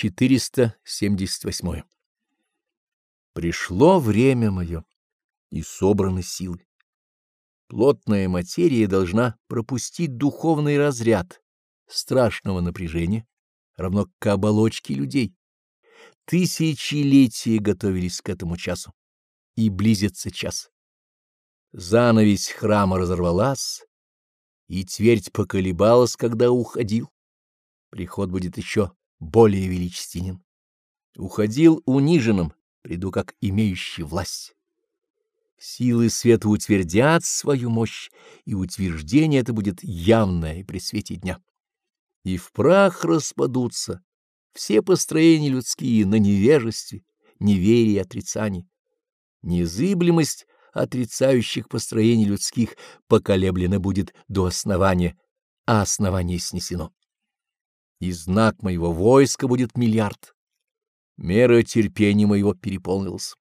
478. Пришло время мое, и собраны силы. Плотная материя должна пропустить духовный разряд страшного напряжения, равно к оболочке людей. Тысячелетия готовились к этому часу, и близится час. Занавесь храма разорвалась, и твердь поколебалась, когда уходил. Приход будет еще более величественен. Уходил униженным, приду как имеющий власть. Силы света утвердят свою мощь, и утверждение это будет явное при свете дня. И в прах распадутся все построения людские на невежестве, неверии и отрицании. Незыблемость отрицающих построений людских поколеблена будет до основания, а основание снесено и знак моего войска будет миллиард. Мера терпения моего переполнилась,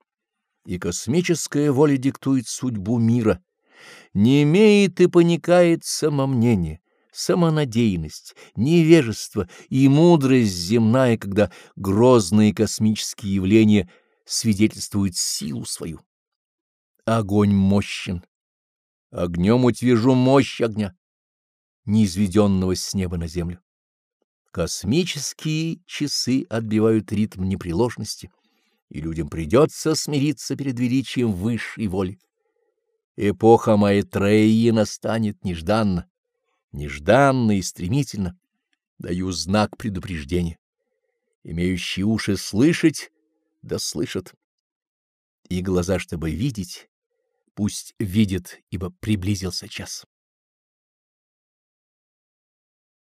и космическая воля диктует судьбу мира. Не имеет и паникает самомнение, самонадеянность, невежество и мудрость земная, когда грозные космические явления свидетельствуют силу свою. Огонь мощен. Огнем утвержу мощь огня, неизведенного с неба на землю. Космические часы отбивают ритм непреложности, и людям придется смириться перед величием высшей воли. Эпоха Маэтреи настанет нежданно, нежданно и стремительно. Даю знак предупреждения. Имеющие уши слышать, да слышат. И глаза, чтобы видеть, пусть видят, ибо приблизился час.